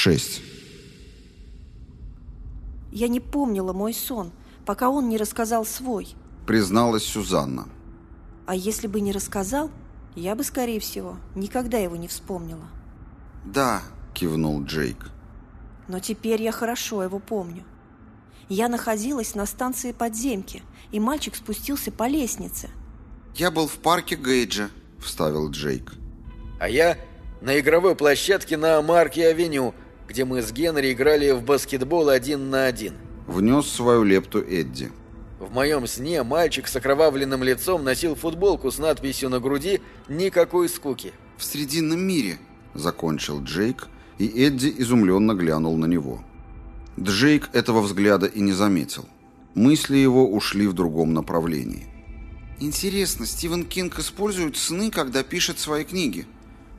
6. Я не помнила мой сон, пока он не рассказал свой. Призналась Сюзанна. А если бы не рассказал, я бы, скорее всего, никогда его не вспомнила. «Да», — кивнул Джейк. Но теперь я хорошо его помню. Я находилась на станции подземки, и мальчик спустился по лестнице. «Я был в парке Гейджа», — вставил Джейк. А я на игровой площадке на Марке-авеню, где мы с Генри играли в баскетбол один на один. Внес свою лепту Эдди. В моем сне мальчик с окровавленным лицом носил футболку с надписью на груди «Никакой скуки». «В Срединном мире», — закончил Джейк, и Эдди изумленно глянул на него. Джейк этого взгляда и не заметил. Мысли его ушли в другом направлении. «Интересно, Стивен Кинг использует сны, когда пишет свои книги?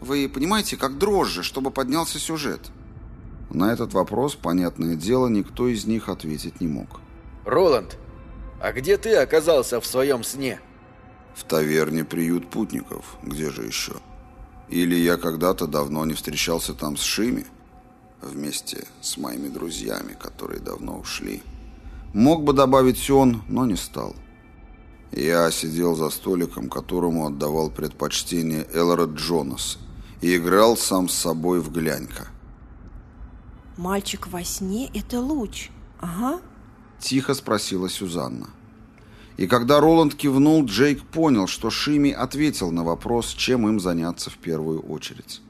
Вы понимаете, как дрожжи, чтобы поднялся сюжет?» На этот вопрос, понятное дело, никто из них ответить не мог. «Роланд, а где ты оказался в своем сне?» «В таверне приют путников. Где же еще? Или я когда-то давно не встречался там с Шими?» вместе с моими друзьями, которые давно ушли. Мог бы добавить он, но не стал. Я сидел за столиком, которому отдавал предпочтение Элрод Джонас, и играл сам с собой в глянька. «Мальчик во сне — это луч, ага?» Тихо спросила Сюзанна. И когда Роланд кивнул, Джейк понял, что Шими ответил на вопрос, чем им заняться в первую очередь.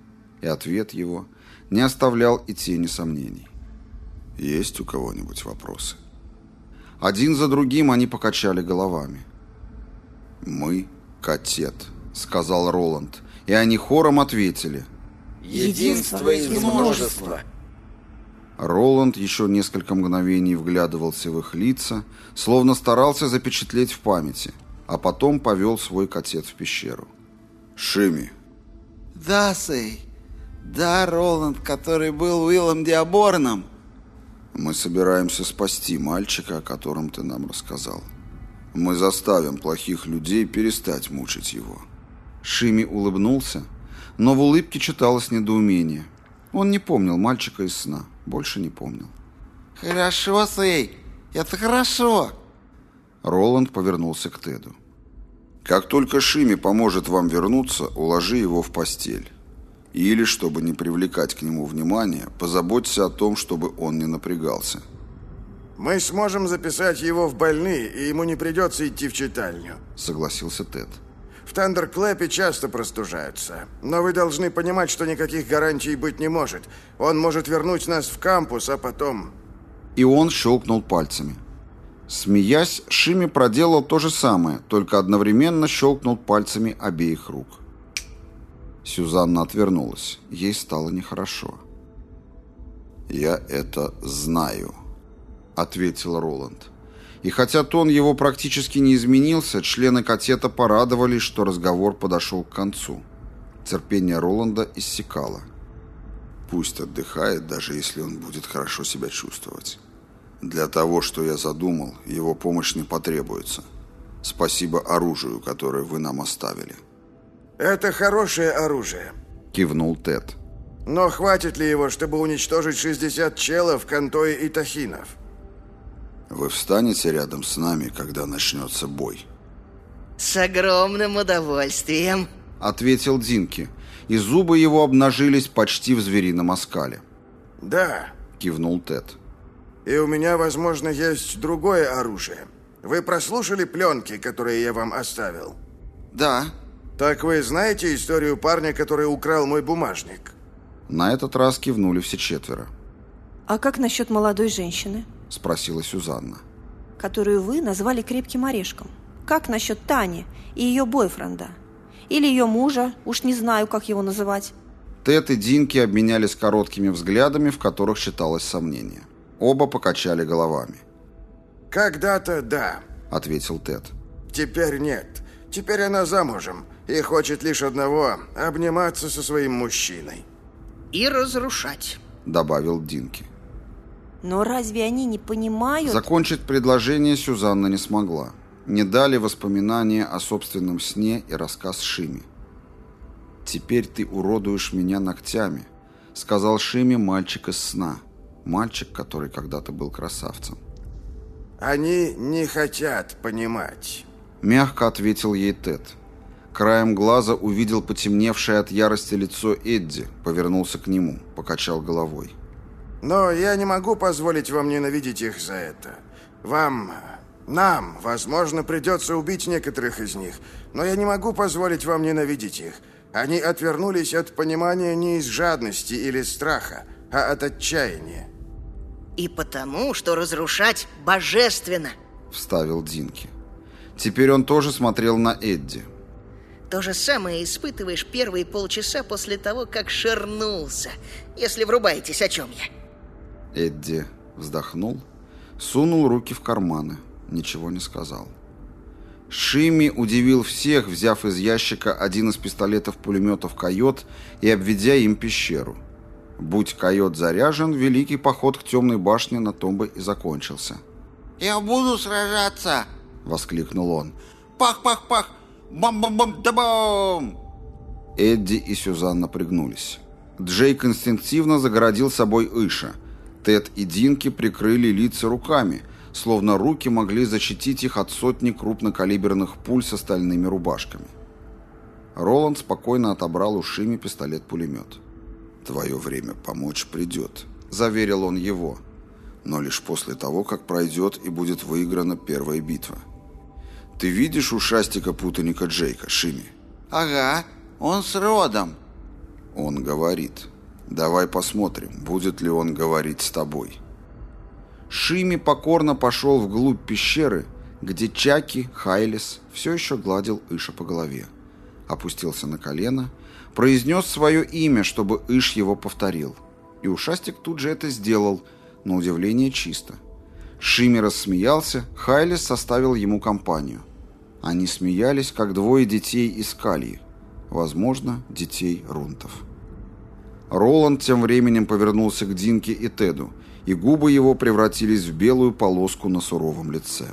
И ответ его — не оставлял и тени сомнений. «Есть у кого-нибудь вопросы?» Один за другим они покачали головами. «Мы – катет», – сказал Роланд, и они хором ответили. «Единство из множества». Роланд еще несколько мгновений вглядывался в их лица, словно старался запечатлеть в памяти, а потом повел свой котет в пещеру. «Шими». «Да, Сэй». Да, Роланд, который был Уиллом Диаборном. Мы собираемся спасти мальчика, о котором ты нам рассказал. Мы заставим плохих людей перестать мучить его. Шими улыбнулся, но в улыбке читалось недоумение. Он не помнил мальчика из сна, больше не помнил. Хорошо, Сэй, это хорошо. Роланд повернулся к Теду. Как только Шими поможет вам вернуться, уложи его в постель. Или, чтобы не привлекать к нему внимания, позаботься о том, чтобы он не напрягался. «Мы сможем записать его в больные, и ему не придется идти в читальню», — согласился Тед. «В Тандерклэпе часто простужаются. Но вы должны понимать, что никаких гарантий быть не может. Он может вернуть нас в кампус, а потом...» И он щелкнул пальцами. Смеясь, Шими проделал то же самое, только одновременно щелкнул пальцами обеих рук. Сюзанна отвернулась. Ей стало нехорошо. «Я это знаю», — ответил Роланд. И хотя тон его практически не изменился, члены катета порадовались, что разговор подошел к концу. Терпение Роланда иссякало. «Пусть отдыхает, даже если он будет хорошо себя чувствовать. Для того, что я задумал, его помощь не потребуется. Спасибо оружию, которое вы нам оставили». «Это хорошее оружие», — кивнул Тед. «Но хватит ли его, чтобы уничтожить 60 челов, контои и тахинов?» «Вы встанете рядом с нами, когда начнется бой?» «С огромным удовольствием», — ответил Динки, и зубы его обнажились почти в зверином оскале. «Да», — кивнул Тед. «И у меня, возможно, есть другое оружие. Вы прослушали пленки, которые я вам оставил?» «Да», «Так вы знаете историю парня, который украл мой бумажник?» На этот раз кивнули все четверо. «А как насчет молодой женщины?» – спросила Сюзанна. «Которую вы назвали крепким орешком. Как насчет Тани и ее бойфренда? Или ее мужа, уж не знаю, как его называть?» Тед и Динки обменялись короткими взглядами, в которых читалось сомнение. Оба покачали головами. «Когда-то да», — ответил Тед. «Теперь нет. Теперь она замужем и хочет лишь одного – обниматься со своим мужчиной. И разрушать, добавил Динки. Но разве они не понимают... Закончить предложение Сюзанна не смогла. Не дали воспоминания о собственном сне и рассказ Шими. «Теперь ты уродуешь меня ногтями», — сказал Шиме мальчик из сна. Мальчик, который когда-то был красавцем. Они не хотят понимать. Мягко ответил ей Тед. Краем глаза увидел потемневшее от ярости лицо Эдди, повернулся к нему, покачал головой. Но я не могу позволить вам ненавидеть их за это. Вам, нам, возможно, придется убить некоторых из них, но я не могу позволить вам ненавидеть их. Они отвернулись от понимания не из жадности или страха, а от отчаяния. И потому, что разрушать божественно. Вставил Динки. Теперь он тоже смотрел на Эдди. То же самое испытываешь первые полчаса после того, как шернулся, если врубаетесь, о чем я. Эдди вздохнул, сунул руки в карманы, ничего не сказал. Шими удивил всех, взяв из ящика один из пистолетов-пулеметов «Койот» и обведя им пещеру. Будь «Койот» заряжен, великий поход к темной башне на том бы и закончился. «Я буду сражаться!» — воскликнул он. «Пах-пах-пах! Бам-бам-бам-да-бам!» Эдди и Сюзанна пригнулись. Джейк инстинктивно загородил собой Иша. Тед и Динки прикрыли лица руками, словно руки могли защитить их от сотни крупнокалиберных пуль с остальными рубашками. Роланд спокойно отобрал у Шими пистолет-пулемет. «Твое время помочь придет», — заверил он его, «но лишь после того, как пройдет и будет выиграна первая битва. Ты видишь ушастика путаника Джейка, Шими?» «Ага, он с родом». Он говорит. «Давай посмотрим, будет ли он говорить с тобой». Шими покорно пошел вглубь пещеры, где Чаки, Хайлис, все еще гладил Иша по голове. Опустился на колено, произнес свое имя, чтобы Иш его повторил. И ушастик тут же это сделал, на удивление чисто. Шими рассмеялся, Хайлис составил ему компанию. Они смеялись, как двое детей из Кальи. Возможно, детей рунтов. Роланд тем временем повернулся к Динке и Теду, и губы его превратились в белую полоску на суровом лице.